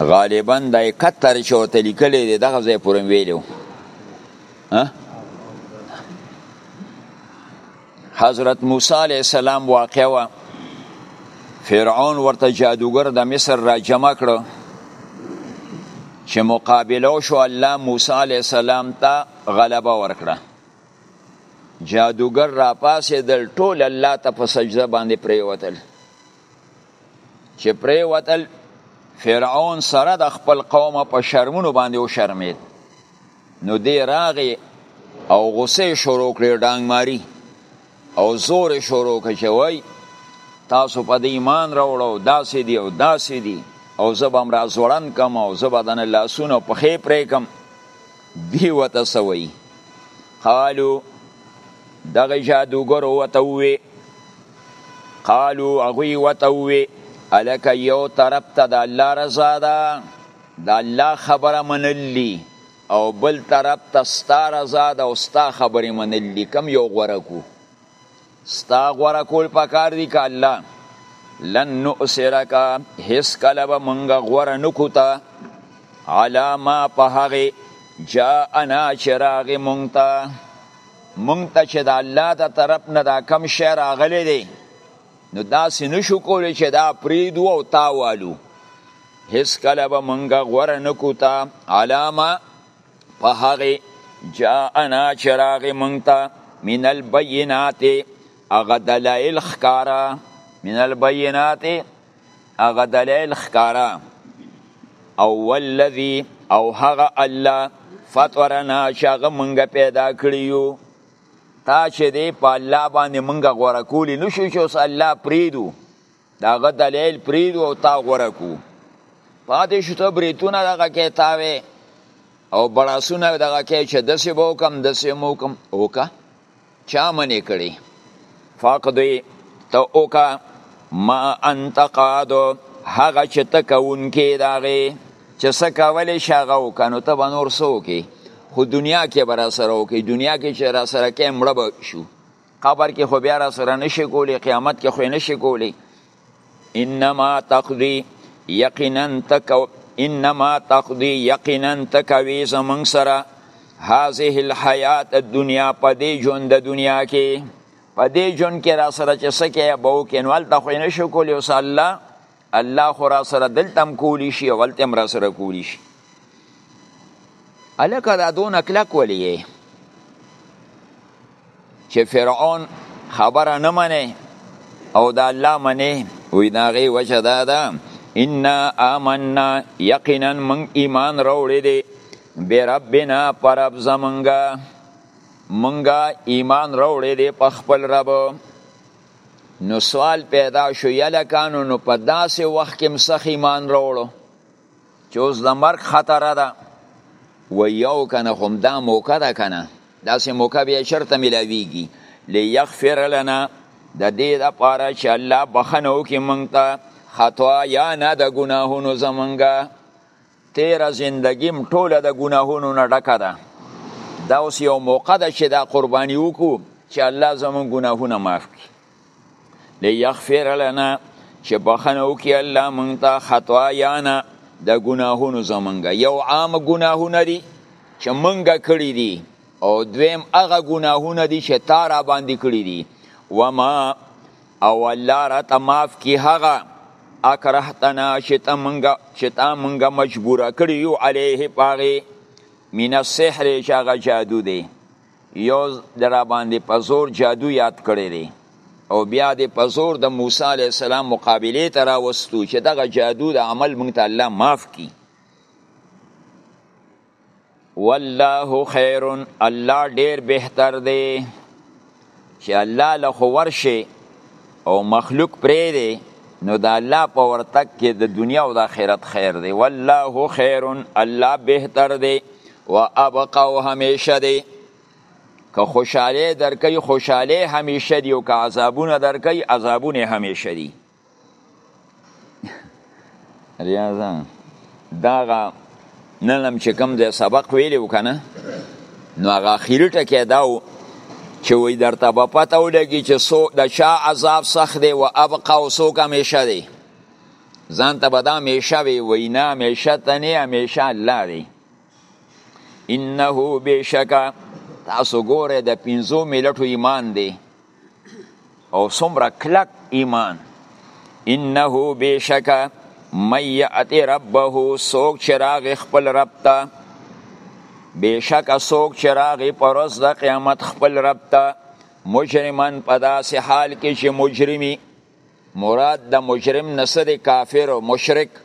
غالبا د 71 چې ورته لیکلی دی دغه ځای پورې ویلی و حضرت موسی علیه السلام واقع وه فرعون ورته جادوګر د مصر را جمع کړو چې مقابله شو الله موسی علی السلام ته غلبه ورکړه جادوګر را پاسې دل ټول الله ته په سجده باندې پریوتل چې پرې وتل فرعون سره د خپل قوم په شرمونو باندې او شرمید نو دی راغی او غصه شروع کړې ډانګ ماری او زور شروع کړ چې وای تاسو په دې ایمان راوړو داسې دی او داسې دی او زبم را زورن کم او زبدن لاسونه په خې پرې کم دی وته څه وایي قالو دغه جادوګرو وته ووی قالو هغوی وته ووی الکه یو طرف ته د الله رضا ده د الله خبره منل دي او بل طرف ته ستا رضا ده او ستا خبرې منل دي کم یو غوره کو ستا غوره کول پکار دي که الله لن نؤثرک هیڅ کله به مونږ غوره نکو تا علا ما په هغې جاءنا چې راغې مونږ ته مونږ ته چې د الله د طرف نه دا کم شی راغلی دی نو داسې نشو کولی چې دا پریدو او تاوالو هیڅ کله به مونږ غوره نکو تا علامه په هغه جاءنا چې راغې مونږ ته من البینات هغه دلایل ښکارا من البینات هغه دلایل ښکارا او والذي او هغه الله فطرنا چې هغه مونږ پیدا کړی یو تا چې دی په الله باندې مونږ غوره کولی نشو چې اوس الله پریدو داغه دلیل پریدو او تا غوره کو پاتې شو ته بریتونه دغه کې تاوې او بړاسونه دغه کې چې دسې به وکم دسې مو وکم وکه چا منې کړي فقدی ته وکه ما انت قادو هغه چې ته کوونکې داغې چې څه کولی شي هغه وکه نو ته به نور څه وکې خو دنیا کې به را سره وکې دنیا کې چې را سره کې مړه به شو قبر کې خو بیا را سره نشي کولی قیامت کې خو نشي کولی انما تقضي یقینا تکو انما تقضي یقینا تکوي زمون سره هذه الحیات الدنیا په دې ژوند د دنیا کې په دې ژوند کې را سره چې سکه به وکینوال ته خو نشي کولی او الله الله خو را سره دلته هم کولی شي او هلته هم را سره کولی شي هلکه دا دونه کلک ولې یې چې فرعون خبره نه منې او د الله منې وی د هغې وجه دا ده انا آمنا یقینا من ایمان راوړی دی بربنا پر رب زمونږه مونږه ایمان راوړی دی په خپل رب نو سوال پیدا شو یلکانو نو په داسې وخت کې مسخ ایمان راوړو چې اوس د مرګ خطر ده و یو کنه هم دا موقع ده کنه داسې موقع بیا شرط ملاویږي لیغفر لنا د دې لپاره چې الله بخنه وکړي مونږ ته خطا یا نه د ګناهونو زمونږه تیره زندګیم ټوله د ګناهونو نه ډکه ده دا اوس یو موقع ده چې دا قرباني وکړو چې الله زموږ ګناهونه معاف کړي لیغفر لنا چې بخنه وکړي الله موږ ته خطایانا د ګناهونو زمونږ یو عام ګناهونه دي چې مونږ کړی دي او دویم هغه ګناهونه دي چې تا را باندې کړی دي وما او الله راته معاف کی هغه اکرهتنا چې تا مونږه چې تا مونږه مجبور کړی یو علیه پاغي من السحر چې هغه جادو دی یو درا باندې په زور جادو یاد کړی دی او بیا د په زور د موسی علی السلام مقابله ته راوستو چې دغه جادو د عمل مونږ ته الله معاف کی والله خیر الله ډیر بهتر دی چې الله له خو ورشي او مخلوق پرې دی نو د الله په ورتک کې د دنیا او د آخرت خیر دی والله خیر الله بهتر دی و ابقا او همیشه دی که خوشاله درکې خوشاله همیشه دی او که عذابونه درکې عذابونه همیشه دی ریاضه داغه نن هم چې کوم ځای سبق ویلی و که نه نو هغه اخري ټکی دا و چې وایي درته به پته ولګي چې څوک د چا عذاب سخت دی و ابقا او څوک همیشه دی ځان ته به دا همیشه وي وایي نه همیشه ته نه همیشه الله دی انه بېشکه تاسو ګورئ د پنځو ملټو ایمان دی او څومره کلک ایمان انه بشکا من یأتی ربه سوک چراغ خپل رب ته بشکا سوک چراغ پرز د قیامت خپل رب ته مجرمن په داسې حال کې چې مجرمي مراد د مجرم نسد کافر او مشرک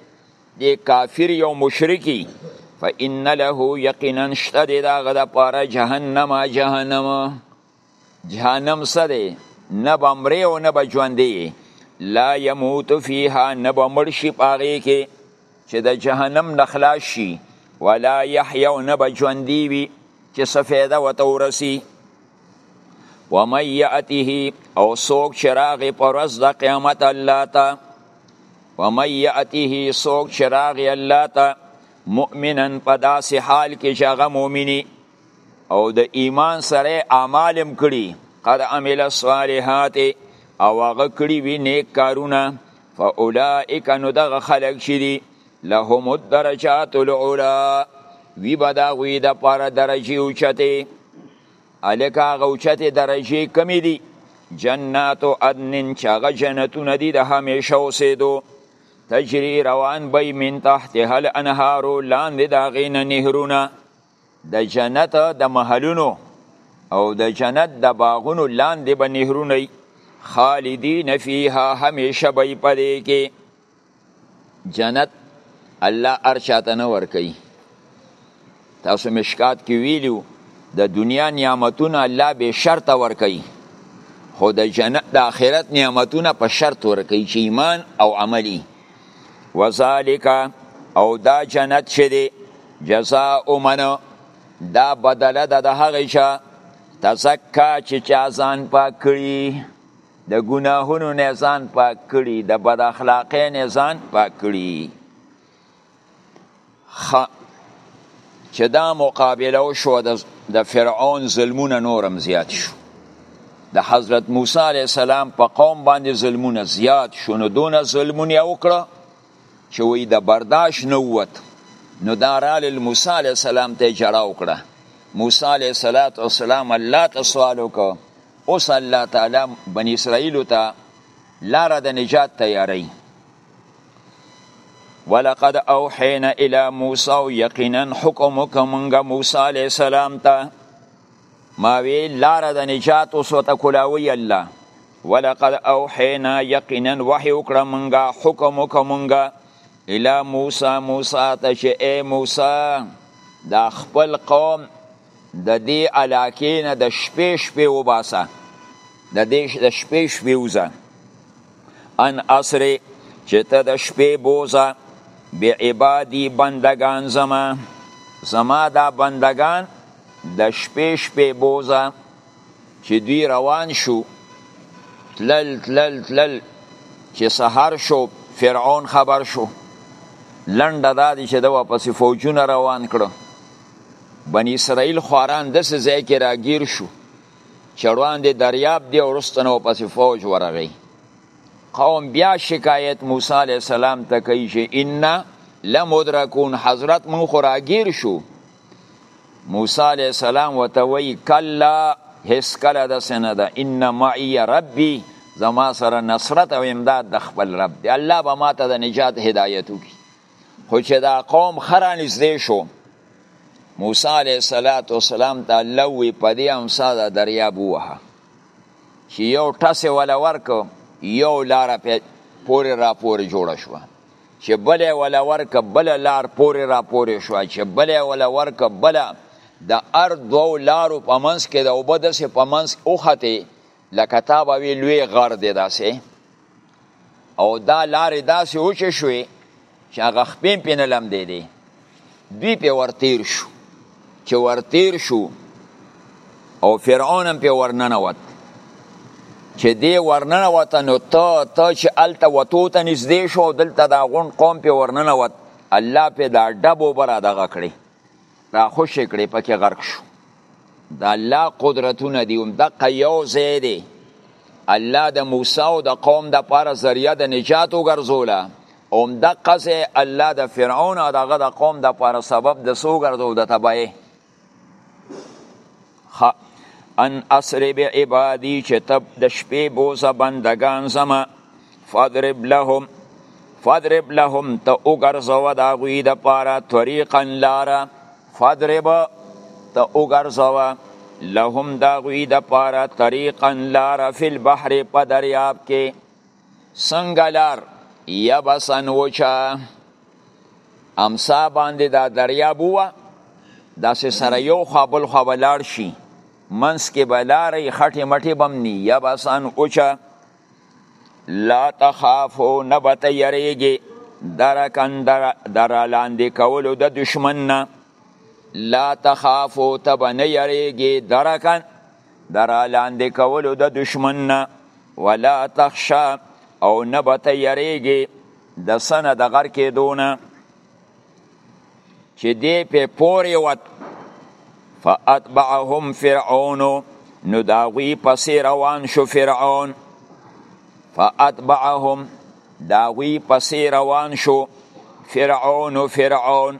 دی کافر یو مشرکی فإن له یقینا شته دی داغه د پاره جهنم جهنم جهنم څه دی نه به مرې او نه به ژوندې یې لا یموت فیها نه به مړ شي په هغې کې چې د جهنم نه خلاص شي ولا یحیا او نه به ژوندی وي چې څه فایده ورته ورسي ومن یأته او څوک چې راغې په ورځ د قیامت الله ته ومن یأته څوک چې راغې الله ته مؤمنا په داسې حال کې چې هغه مؤمني او د ایمان سره اعمال هم کړي قد عمل الصالحات او هغه کړي وی نیک کارونه فاولائک نو دغه خلق شي دي لهم الدرجات العلا وی بدا غوی د پاره درجه اوچته الک هغه اوچته درجه کمی دي جنات عدن چې هغه جنتونه دي د همیشه اوسېدو تجری روان بی من تحتها الانهارو لاندې د هغې نه نهرونه د جنت د محلونو او د جنت د باغونو لاندې به نهرونه وي خالدین فیها همیشه به یې په دې کې جنت الله هر چاته نه ورکوي تاسو مشکات کې ویلو د دنیا نعمتونه الله به شرطه ورکوي خو د جنت د آخرت نعمتونه په شرط ورکوي چې ایمان او عملی وذالک او دا جنت چې دی جزاء من دا بدله ده د هغه چا تزکا چې چا ځان پاک کړي د ګناهونو نه ځان پاک کړي د بد اخلاقۍ نه ځان پاک کړي خ چې دا مقابله وشو د فرعون ظلمونه نورم زیات شو د حضرت موسی علی السلام په قوم باندې ظلمونه زیات شو نو دون ظلمونه وکړه چې وی د برداشت نه ووت نو دا رال موسی علی السلام ته جړه وکړه موسی علی السلام الله ته سوال وکړ اوس الله تعالی بنی اسرائیل ته لار د نجات تیاری ولقد اوحینا الی موسی او یقینا حکم وکمنګ موسی علی السلام ته ما وی لار د نجات اوس وته کولاوی الله ولقد اوحینا یقینا وحی وکړه منګه حکم وکمنګه الی موسی موسی ته چې اے موسی دا خپل قوم د دې علاقې نه د شپې شپې وباسه د دې د شپې شپې وځه ان اسری چې ته د شپې بوزه بی عبادی بندگان زما زما دا بندگان د شپې شپې بوزه چې دوی روان شو تلل تلل تلل چې سحر شو فرعون خبر شو لنډه دا دی چې د واپس فوجونه روان کړو بنی اسرائیل خواران داسې ځای کې راګیر شو چړوان دی دریاب دی ورستنه او پس فوج ورغی قوم بیا شکایت موسی علی السلام ته کوي چې ان لمدرکون حضرت مون خو راگیر شو موسی علی السلام وته وی کلا هیڅ کله د سنه ده ان معی ربی زما سره نصرت او امداد د خپل رب دی الله به ماته د نجات هدایت وکړي خو چې دا قوم ښه رانږدې شو موسی علیه الصلاۃ والسلام ته الله وی په دې امسا دا دریاب ووهه چې یو ټسې ولا ورکو یو لار په پورې را پورې جوړه شو چې بلې ولا ورک بل لار پورې را پورې شو چې بلې ولا ورک بل د ار دوو لارو په منځ کې د وبدسې په منځ اوخته لکه تا به وی لوی غر دی داسې او دا لارې داسې وچې شوې چې هغه خپې پې نه لمدې دی دوی پې ورتیر شو چې ورتیر شو او فرعون هم پې ورننوت چې دی ورننوت نو ته ته چې هلته وتو ته نږدې شو دلته دا غونډ قوم پې ورننوت الله پې دا ډب اوبه را دغه کړې را خوشې کړې پکې غرق شو د الله قدرتونه دی هم دقه یو ځای دی الله د موسی او د قوم د پاره ذریعہ د نجات وګرځوله هم دقه ځای الله د فرعون او دغه د قوم د پاره سبب د سو ګرځو د تبعه خ ان اسری به عبادی چې تب د شپې بوزه بندگان زما فضرب لهم فضرب لهم ته وګرځوه د هغوی دپاره طریقا لاره فضرب ته وګرځوه لهم د هغوی دپاره طریقا لاره فی البحر په دریاب کې څنګه لار یبسا وچا امسا باندې دا دریاب وه داسې سره یو خوا بل خوا به لاړ شي منځ کې به لارې خټې مټې به هم ني یبسا وچا لا تخافو نه به ته یریږې درکن در, در لاندې کولو د دشمن نه لا تخافو ته به نه یریږې درکن درا لاندې کولو د دشمن نه ولا تخشا او نه به ته یریږې د سنه د غر کېدونه چې دی په پورې وت فاتبعهم فرعون نو دا غوی پسې روان شو فرعون فاتبعهم دا غوی پسې روان شو فرعون فرعون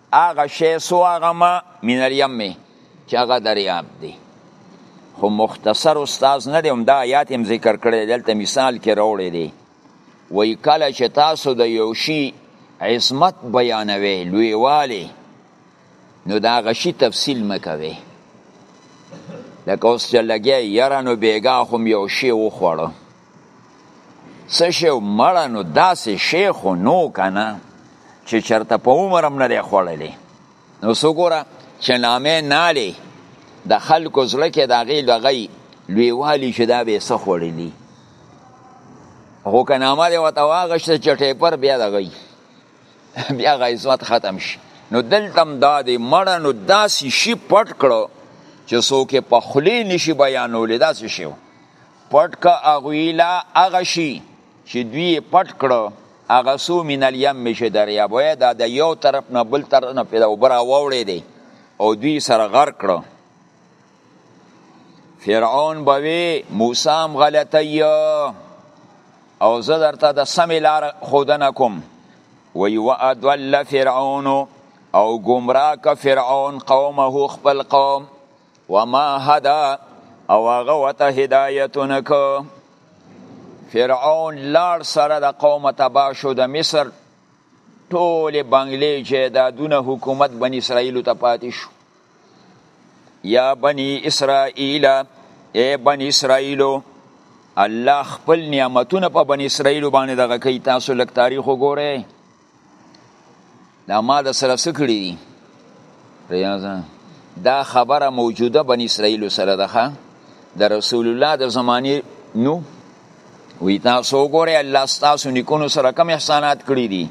هغه شی سو هغه ما من الیم چې هغه دریاب دی خو مختصر استاد نه دی هم دا آیات هم ذکر کړی دلته مثال کې راوړی دی وای کله چې تاسو د یو شی عظمت بیانوي لویوالی نو دا غشي تفصیل مکوي لکه اوس چې لګیا یاره نو بیګا خو یو شی وخوړو څه شی مړه نو داسې شی خو نو که نه چې چېرته په عمر هم نه دی خوړلی نو څه ګوره چې نامې نالې د خلکو زړه کې د هغې لغی لویوالي چې دا به څه خوړلي خو که نامه دې ورته واغېسته چې ټیپر بیا دغی بیا هغه عزت ختم شي نو دلته هم دا دی مړه نو داسې شي پټ کړو چې څوک یې په خولې نشي بیانولی داسې شی و پټ که هغوی لا هغه شي چې دوی یې پټ کړه هغه سو من الیم مې چې دریاب وایه دا د یو طرف نه بل طرف نه پې د اوبه راووړی دی او دوی سره غر کړه فرعون به وی موسی هم غلطی او زه درته د سمې لار ښودنه کوم وی وادول فرعون او ګمراه که فرعون قومه خپل قوم وما هدا او هغه وته هدایت نکو فرعون لار سره د قوم تبا شو د مصر ټول بنگلې جیدادونه حکومت بن اسرائیل ته پاتې شو یا بنی اسرائیل ای بنی اسرائیلو الله خپل نعمتونه په بنی اسرائیل باندې دغه کوي تاسو لک تاریخ وګورئ دا ما د سره سکړی دي ریاضه دا خبره موجوده بن اسرائیل سره ده د رسول الله د زمانی نو وی تاسو ګوره الله تاسو نیکونو سره کم احسانات کړی دي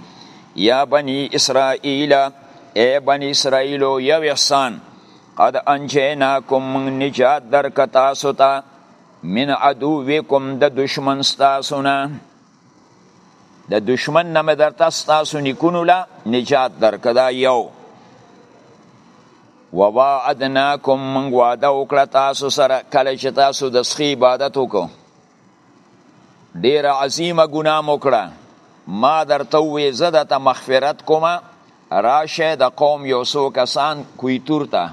یا بنی اسرائیل ای بنی اسرائیل یو احسان قد انجیناکم من نجات درک تاسو ته من عدوکم د دشمن تاسو نه د دشمن نه مې درته ستاسو نیکونو له نجات درکړه دا یو وواعدناکم موږ وعده وکړه تاسو سره کله چې تاسو د سخي عبادت وکړو ډېره عظیمه ګناه مو کړه ما درته ووې زه درته مغفرت کوم راشه د قوم یو څو کسان کویتور ته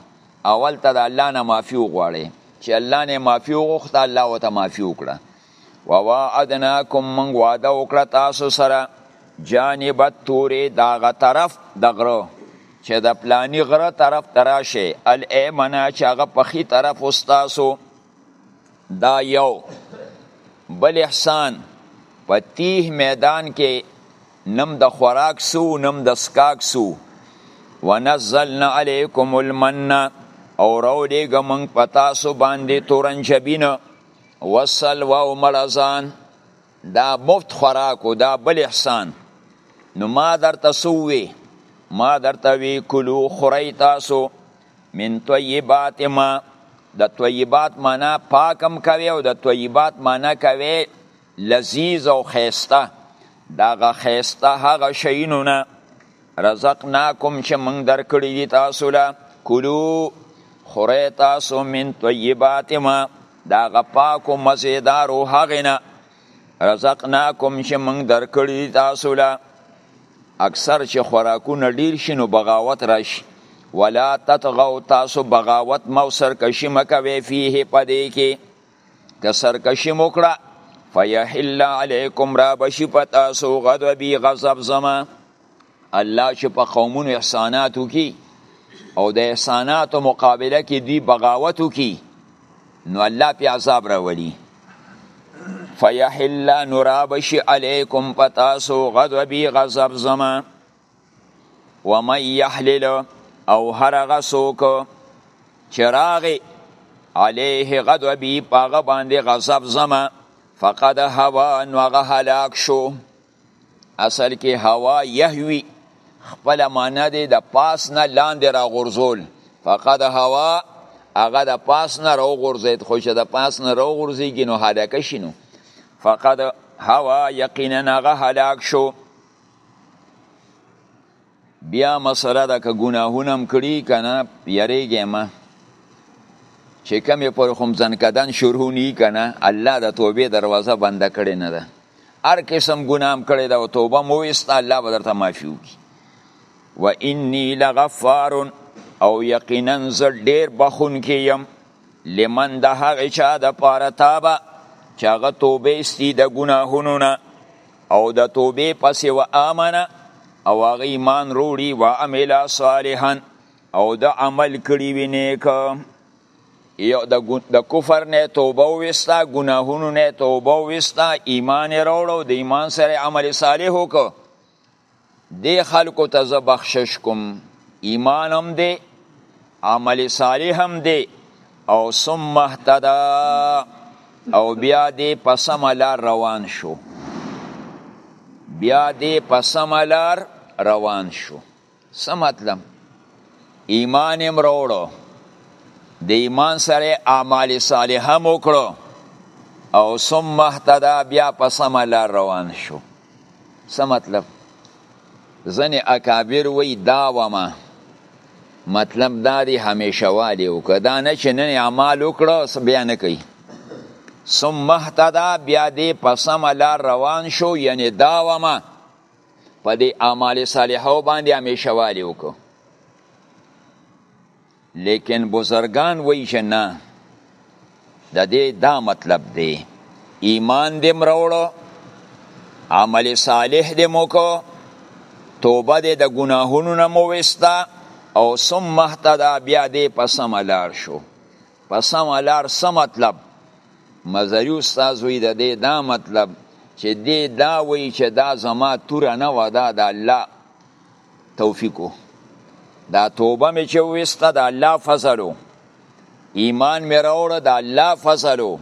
اول ته د الله نه معافي وغواړي چې الله نه معافي وغوښته الله ورته معافي وکړه وواعدناکم من وعده وکړه تاسو سره جانب التور داغه طرف د غره چې د پلانی غره طرف تراشه الایمنا چې هغه په خي طرف استاسو دا یو بل احسان په تیه میدان کې نم د خوراک سو نم د سکاک سو ونزلنا علیکم المن او رو دیگه منگ پتاسو باندې تورنجبینه وصل واو مړزان دا مفت خوراکو دا بل احسان نو ما در تسوی ما در توی کلو خوری تاسو من طیبات ما د طیبات معنا پاکم کوي او د طیبات معنا کوي لذیذ او خیسته دغه خیسته هغه شینونه رزقناکم چې موږ درکړي دي تاسو له کلو خوري تاسو من طیبات ما دا غپاکو مزیدارو هغینا رزقناکم چې موږ درکړي تاسو له اکثر چې خوراکونه ډیر شي نو بغاوت راشي ولا تطغوا تاسو بغاوت مو سرکشي مکوي فيه پدې کې که سرکشي مکړه فیحل علیکم را بشی پتاسو غضبی غضب زما الله چې په قومونو احسانات وکي او د احساناتو مقابله کې دوی بغاوت وکي نو الله په عذاب راولي فیحل نرابشی علیکم پتاسو غضبی غضب زما ومن یحلل او هر غسوک چراغ علیه غضبی پاغه باندې غضب زما فقد هوا نو هغه هلاک شو اصل کې هوا يهوي خپل معنا دی د پاس نه لاندې را غورځول فقد هوا هغه د پاس نه را غورځید خو چې د پاس نه را غورځيږي نو هلاک شي نو فقد هوا یقینا هغه هلاک شو بیا مسله ده که ګناهونه هم کړي که نه یریږی مه چې کمې پر خم ځنکدن شروع نی که نه الله د توبې دروازه بنده کړې نه ده هر قسم ګناه هم کړې ده او توبه مو ویسته الله به درته معافي وکړي و انی لغفار او یقینا زه ډېر بخونکی یم لمن د هغې چا دپاره تابه چې هغه توبه ایستي د ګناهونو نه او د توبې پسې و آمنه او هغه ایمان روړي و عمل صالحا او د عمل کړي وي نیک یو د کفر نه توبه وستا ګناهونو نه توبه وستا ایمان راوړو د ایمان سره عمل صالح وکړو دې خلکو ته زه بخشش کوم ایمان هم دی عمل صالح هم دی او ثم اهتدا او بیا دې په سمه لار روان شو بیا دې په سمه لار روان شو څه مطلب ایمان هم راوړو د ایمان سره اعمال صالحه هم وکړو او ثم اهتدا بیا په سمه لار روان شو څه مطلب ځنې اکابر وی دا وما مطلب دا دی همیشه والی وکړه دا نه چې نن اعمال وکړه بیا نه کوي ثم اهتدا بیا دې په سمه لار روان شو یعنې دا وما په دې اعمال صالحو باندې همیشه والی وکړه لیکن بزرگان وی چه نه د دې دا مطلب دی ایمان دې مروړو عمل صالح دې موکو توبه دې د ګناهونو نه مو وستا او ثم اهتدى بیا دې په سم لار شو په سم لار څه مطلب مزری استاد وی د دې دا مطلب چې دې دا وی چې دا زما توره نه ودا د الله توفیق وو دا توبه می چې وسته د الله فضل وو ایمان می راوړه د الله فضل وو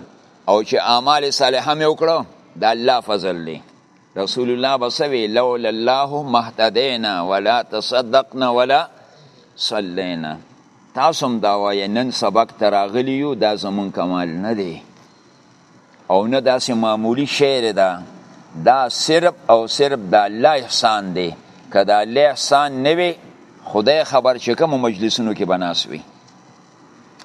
او چې اعمال صالحه می وکړه د الله فضل دی رسول الله بسوی لولا الله مهتدینا ولا تصدقنا ولا صلینا تاسو هم دا وایې نن سبق ته راغلی یو دا زمون کمال نه دی او نه داسې معمولی شعر ده دا صرف او صرف د الله احسان دی که د الله احسان نه وي خدای خبر چې کوم مجلسونو کې بناس وي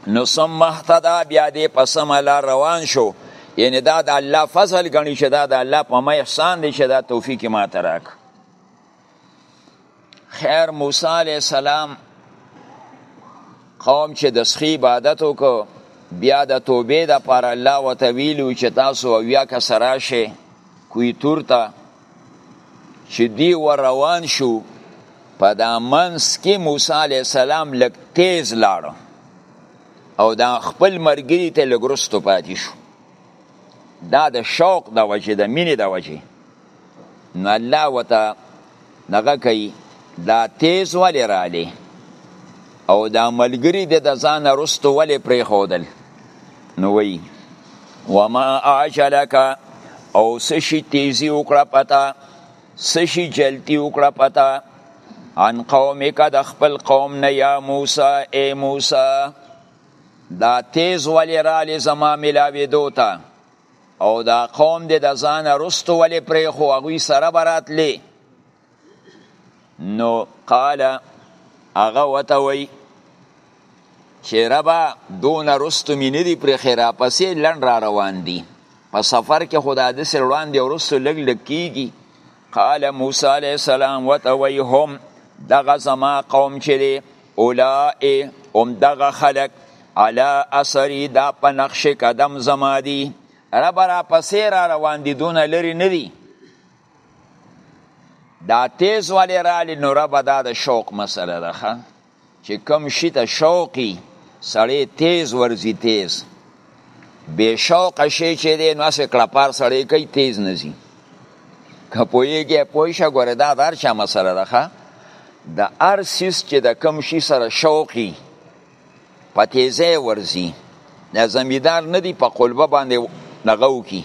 نو ثم اهتدا بیا دې په سم لار روان شو یعنی دا د الله فضل غني چې دا د الله په ما احسان دی چې دا توفیق ما تراک خیر موسی علیه السلام قوم چې د سخی عبادت وکړو بیا د توبې د پر الله وته ویلو چې تاسو اویا کسرا شي کوی تور ته چې دی ور روان شو په دا منس کې موسی علی السلام لک تیز لاړ او دا خپل مرګری ته لګرستو پاتې شو دا د شوق د وجه د مینې د وجه نو الله وته دغه کوي دا تیز ولې رالی او دا ملګری د د ځان رستو ولې پرې خودل نو وی وما اعجلک او سشی تیزی وکړه پتا سشی جلتی وکړه پتا عن قومک د خپل قوم نه یا موسی ای موسی دا تیز ولی رالی زما ملاوی دوتا او دا قوم دې د ځان رستو ولې پرې خو هغوی سره براتلې نو قال هغه وته وی چې ربا دون رستو مې نه دي پرې خیرا پسې لن را روان دي په سفر کې خدا د سر وړاندې ورستو لګ لګ کیږي قال موسی علیه السلام وته وی هم دغه زما قوم چې دی اولائے هم دغه خلق علا اثری دا په نقش قدم زما دی رب را پسې را روان دي دونه لري نه دي دا تیز ولی رالی نو رب دا د شوق مسله ده چې کم شي ته شوقي سړی تیز ورځي تیز بې شوقه شی چې دی نو هسې کړپار سړی کوي تیز نه ځي که پوهېږې پوه شه ګورې دا د هر چا مسله ده ښه د هر څیز چې د کم شي سره شوقي په تیزه ورځي د زمیدار نه دی په قلبه باندې دغه وکړي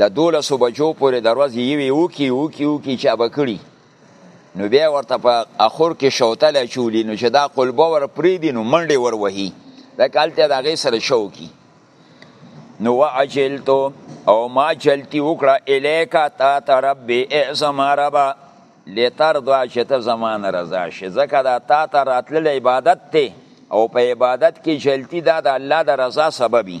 د دولسو بجو پورې د ورځې یوې وکړي وکړي وکړي چا به کړي نو بیا ورته په اخور کې شوتل چولی نو چې دا قلبه ور پری دی نو منډه ور وهی دا کالته دا غي سره شو کی نو وعجلتو او ما جلتی وکړه الیکا تا ته رب اعظم ربا لتر دوا چې ته زمان رضا شې ځکه دا تا ته راتلل عبادت ته او په عبادت کې جلتی دا د الله د رضا سببي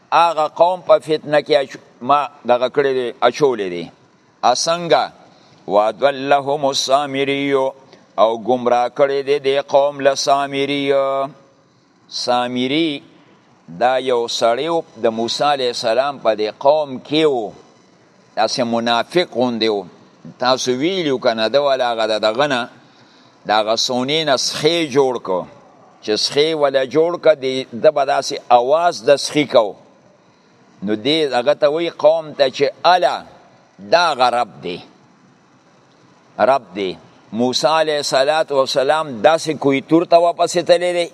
هغه قوم په فتنه کې ما دغه کړی دی اچولی دی اسنګه وادلهم السامریو او گمراه کړی دی دی قوم له سامریو سامری دا یو سړی د موسی علی السلام په دی قوم کې وو داسې منافق غوندې و تاسو ویلو کنه د ولا هغه د دغه نه د هغه سونې نه سخی جوړ کو چې سخی ولا جوړ که دی د به داسې اواز د سخی کو نو دی هغه ته وی قوم ته چې الا دا غرب دی رب دی موسی علیه صلوات و سلام داسې کوی تور ته واپس تللی دی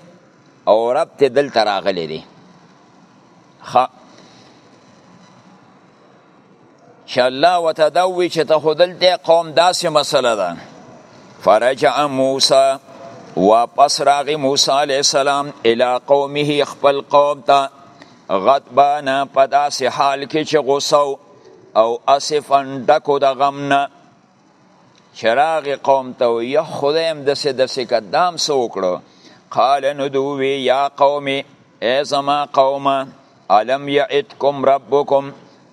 او رب ته دلته راغلی دی خ چې الله وته دا وی چې ته خودل ته قوم داسې مسله ده فرجع موسی واپس راغی موسی علیه السلام الی قومه خپل قوم ته غضبان په داسې حال کې چې غوسه او اسفا ډکو د غم نه چې راغې قوم ته یا خدایم دسې دسې که دام څه وکړو قال نو دوی یا قومې ای زما قومه علم یعدکم ربکم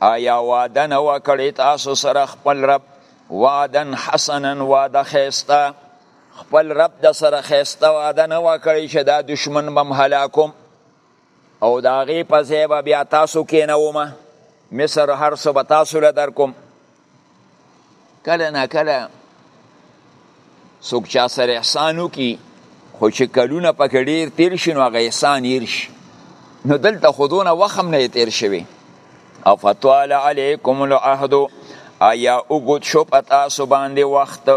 آیا وعده نه وکړې تاسو سره خپل رب وعدن حسنا وعده خیسته خپل رب د سره خیسته وعده نه وکړې چې دا دشمن بم هلاکم او د هغې په ځای به بیا تاسو کینوم مصر هر څه به تاسو له درکوم کله نه کله څوک چا سره احسان وکړي خو چې کلونه پکې ډېر تېر شي نو هغه احسان هېر شي نو دلته خو دونه وخت هم نه تېر شوی افتوال علیکم العهد آیا اوږد شو په تاسو باندې وخت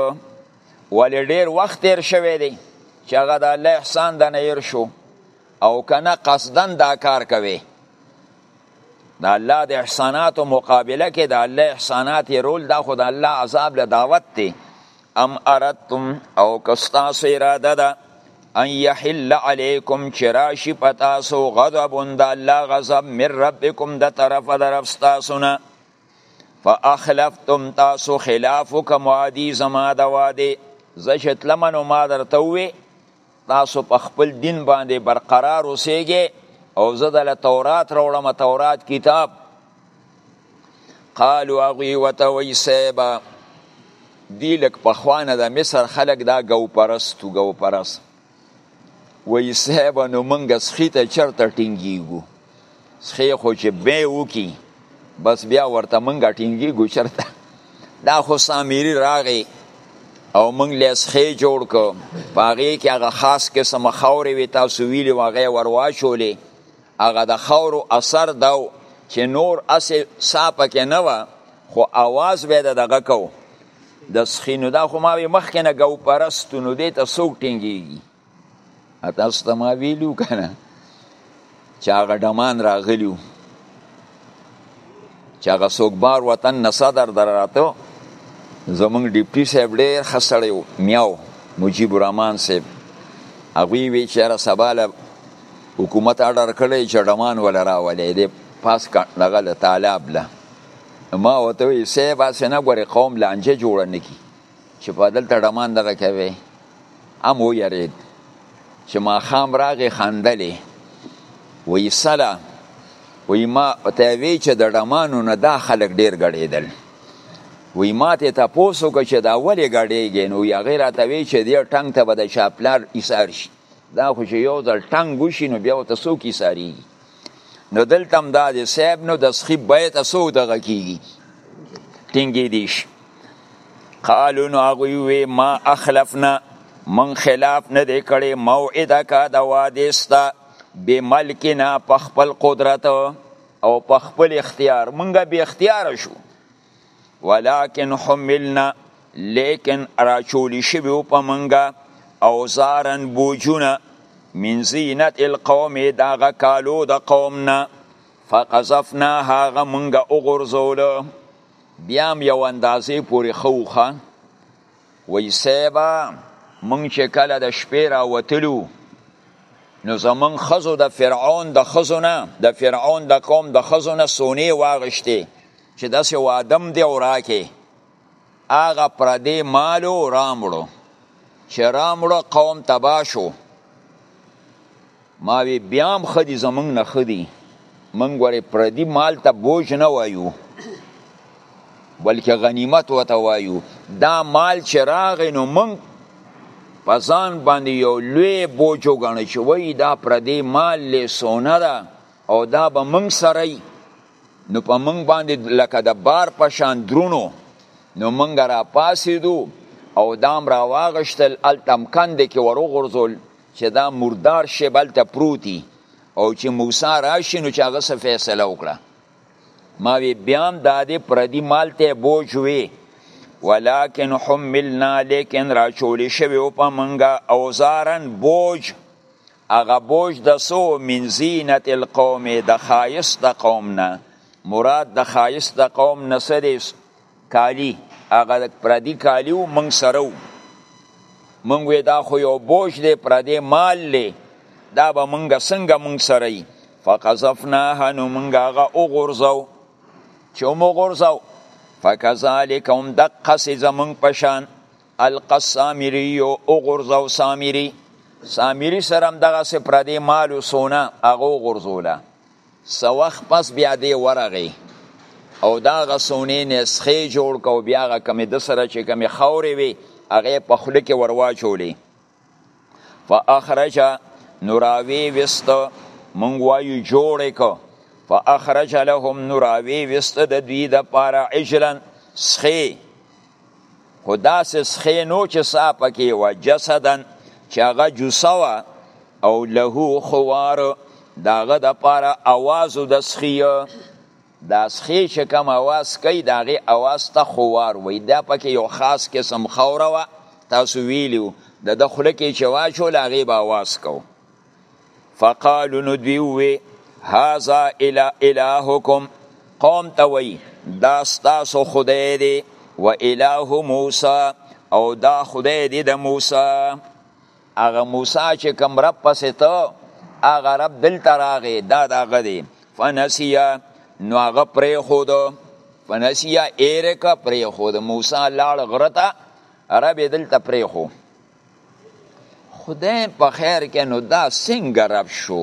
ولې ډېر وخت تېر شوی دی چې هغه د الله احسان د نه هېر شو او کنه قصدا دا کار کوي د الله د احساناتو مقابله کې د الله احسانات یې رول دا خو د الله عذاب له دعوت دی ام اردتم او کستاسو اراده ده ان یحل علیکم چې راشي په تاسو غضب د الله غضب من ربکم د طرفه د رب ستاسو نه فاخلفتم تاسو خلاف کوم وادي زما د وادي زه چې تلمنو ما درته ووې تاسو په خپل دین باندې برقرار اوسېږئ او زه دله تورات راوړم تورات کتاب قالو هغوی ورته وایي صیبه دی لږ پخوانه د مصر خلک دا ګوپرست و ګوپرست وایي صیبه نو موږ سخي ته چېرته ټینګېږو سخی خو چې بی وکی بس بیا ورته منګه ټینګی گو چرته دا خو سامیری راغی او منګ له سخی جوړ کو باغی کې هغه خاص قسم خورې وی تاسو ویلی واغه ورواچولې هغه د خورو اثر داو چې نور اسې صاحب کې نه و خو आवाज به دغه کو د سخینو دا خو ما مخکې نه ګو پرستونو دې ته سوک ټینګیږي تاسو ته ما ویلو کنه چې هغه ډمان راغلیو چې هغه څوک بار وطن نه صدر دراته زمونږ ډیپټي صاحب ډېر ښه سړی و میاو مجیب الرحمن صاحب هغوی وی چې یاره سبا له حکومت اډر کړی چې ډمان وله راولی دی پاس دغه له تالاب له ما ورته وویل صاحب هسې نه ګورې قوم لانجه جوړه نه کړي چې په دلته ډمان دغه کوي ام و یرید چې ما خام راغې خندلې وی سلا وی ما ته وی چې د ډمانو نه دا خلک ډیر غړېدل وی ما ته تاسو کو چې دا ولې غړېږي نو یا غیر ته وی چې دی ټنګ ته به د شاپلار ایثار شي دا خو چې یو ځل ټنګ وشي نو بیا ته سو کی ساری نو دلته هم دا دی صاحب نو د سخي بیه ته څو دغه کېږي ټینګېدی شي قالو نو هغوی وی ما اخلفنا من خلاف نه دی کړی موعده کا د وعدې ستا بملکنا په خپل قدرت او په خپل اختیار مونږ به اختیار شو ولكن حملنا لیکن راچولی شوی په منګه او زارن بوجونه من زینت القوم داغه کالو د قوم نه فقذفنا هغه منګه وغورځول بیا هم یو اندازې پورې خوخه وی صیبه مونږ چې کله د شپې را وتلو نو زمونږ خزو د فرعون د خزو نه د فرعون د قوم د خزو نه سونې واغشتې چې داسې وادم دی او راکې هغه پردې مالو رامړو چې رامړو قوم تبا شو ما وی بیا هم ښه دي زمونږ نه ښه دي مونږ ورې پردي مال ته بوج نه وایو بلکې غنیمت ورته وایو دا مال چې راغی نو مونږ په ځان باندې یو لوی بوج وګڼو چې وایي دا پردی مال له سونه ده او دا به موږ سره نو په موږ باندې لکه د بار په شان درونو نو موږ را پاسېدو او دام را واغشتل التم کند کې وروغورځول چې دا مردار شیب هلته پروتي او چې موسی راشي نو چې هغه څه فیصله وکړه ما وی بیا هم دا دې پردي مال ته بوج وي ولکن حملنا لیکن راچول شوی او په منګه اوزارن بوج هغه بوج د سو من زینت القوم د خایست قوم نه مراد د خایست قوم نه سریس کالی هغه پردی کالی و منګ سره و منګ وی دا خو یو بوج دی پردی مال دی دا به منګ څنګه منګ سره ای فقذفناها نو منګ هغه وغورځو چې مو غورځو فکذالک هم دقس زمنګ پشان القسامری او غورځو سامری سامری سره هم دغه سپردی مال و سونه هغه غورځوله څه وخت پس بیا دی ورغی او دا غسونې نسخې جوړ کو بیا غ کمې د سره چې کمې خورې وي هغه په خله کې ورواچولې فاخرج نوراوی وست مونږ وایو جوړ کو فاخرج لهم نوراوی وست د دوی د پاره عجلن سخی خو داسې سخې نو چې سا پکې و جسدن چې هغه جوسه وه او له خوار د هغه دپاره اواز و د سخي دا سخې چې کوم اواز کوي د هغې اواز ته خوار وایي دا پکې یو خاص قسم خاوره وه تاسو ویلي وو د ده خوله کې چې واچول هغې به اواز کوو فقالو نو دوی وی هاذا الهکم قوم ته وی دا ستاسو خدای دی و اله موسی او دا خدای دی د موسی هغه موسی چې کوم رب پسې ته هغه رب دلته راغی دا د هغه دی فنسیا نو هغه پرېښود فنسیا ایرکه پرېښود موسی لاړ غره ته رب یې دلته پرېښو خدای په خیر کې نو دا څنګه رب شو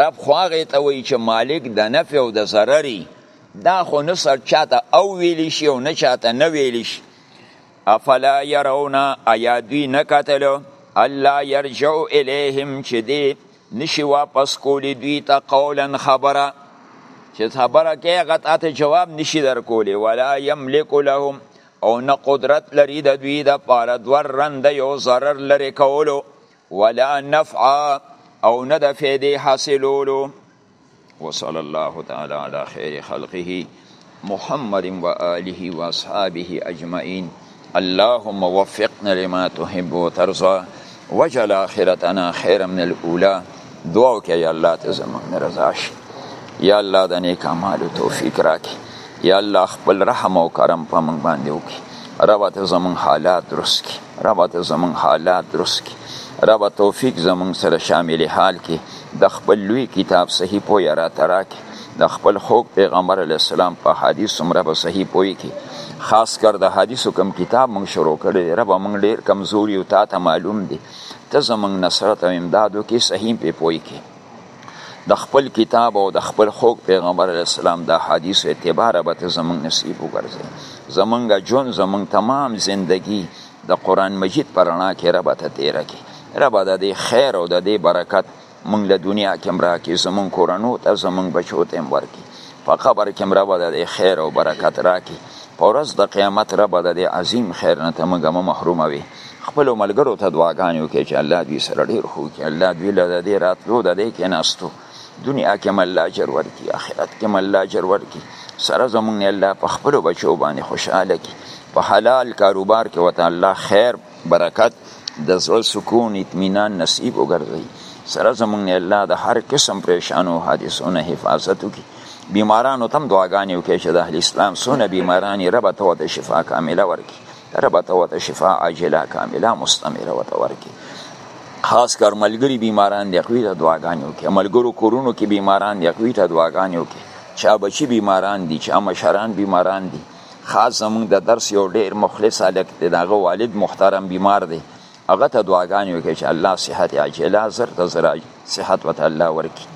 رب خو هغه ته وایي چې مالک د نفع او د ضرري دا خو نه سر چاته او ویلی شي او نه چاته نه ویلی شي افلا يرون ایا دوی نه کتل الله يرجع الیهم چې دی نشي واپس کولی دوی ته قولا خبره چې خبره کې هغه ته جواب نشي درکولی ولا یملک لهم او نه قدرت لري د دوی د پاره دور رند یو ضرر لري کولو ولا نفع او نه د فیدې حاصلولو وصلى الله تعالى على خير خلقه محمد وآله وأصحابه أجمعين اللهم وفقنا لما تحب وترضى وجل اخرتنا خیر من الاولا دعا وکړه یا الله ته زموږ رضا شي یا الله د نیک اعمالو توفیق راکړي یا الله خپل رحم او کرم په موږ باندې وکړي رب ته زموږ حالات درست کړي رب ته زموږ حالات درست کړي رب توفیق زموږ سره شامل حال کې د خپل لوی کتاب صحیح پوی را تراکي د خپل خوږ پیغمبر علی السلام په حدیث څومره به صحیح پوي کی خاص کر د حدیثو کم کتاب مونږ شروع کړی رب مونږ ډیر کمزوري او تا ته معلوم دي ته زمونږ نصرت او امداد وکي صحیح په پوي کی د خپل کتاب او د خپل خوږ پیغمبر علی السلام د حدیث اعتبار به ته زمونږ نصیب وګرځي زمونږ جون زمونږ تمام زندگی د قران مجید پرانا کې رب ته تیر کی رب د دې خیر او د دې برکت مونږ له دنیا کې راکې زمونږ کورنو ته زمونږ بچو ته ورکې په قبر کې رب د خیر او برکت راکې په ورځ د قیامت رب د عظیم خیر نه ته مونږ مو محروم وي خپل ملګرو ته دعاګانې وکړي چې الله دوی سره ډیر خو کې الله دوی له دې راتلو د دې کې ناستو دنیا کې مل اجر ورکي آخرت کې مل اجر ورکي سره زمونږ الله په خپل بچو باندې خوشاله کی په حلال کاروبار کې وته الله خیر برکت د زړه سکون اطمینان نصیب وګرځي سره زمونږ نه الله د هر قسم پریشانو حادثو نه حفاظت وکړي بیمارانو تم دعاګانې وکړي چې د اهل اسلام سونه بیماران یې رب ته ورته شفا کامله ورکړي رب ته ورته شفا عاجله کامله مستمره ورته ورکړي خاص کر ملګری بیماران دی خوی ته دعاګانې وکړي ملګرو کورونو کې بیماران دی خوی ته دعاګانې وکړي چا بچي بیماران دي چا مشران بیماران دي خاص زمونږ د درس یو ډیر مخلص هلک دی د هغه والد محترم بیمار دی هغه ته دعاګانې وکړي چې الله صحت عاجله زر ته زر صحت ورته الله ورکړي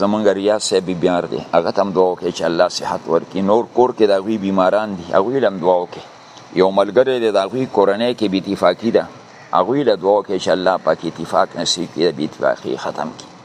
زمونږ ریاض صاحب بیمار دی هغه ته هم دعا وکړي چې الله صحت ورکړي نور کور کې د هغوی بیماران دي هغوی له هم دعا وکړي یو ملګری دی د هغوی کورنۍ کې بې اتفاقي ده هغوی له دعا وکړي چې الله پاک اتفاق نصیب کړي د بې اتفاقي ختم کړي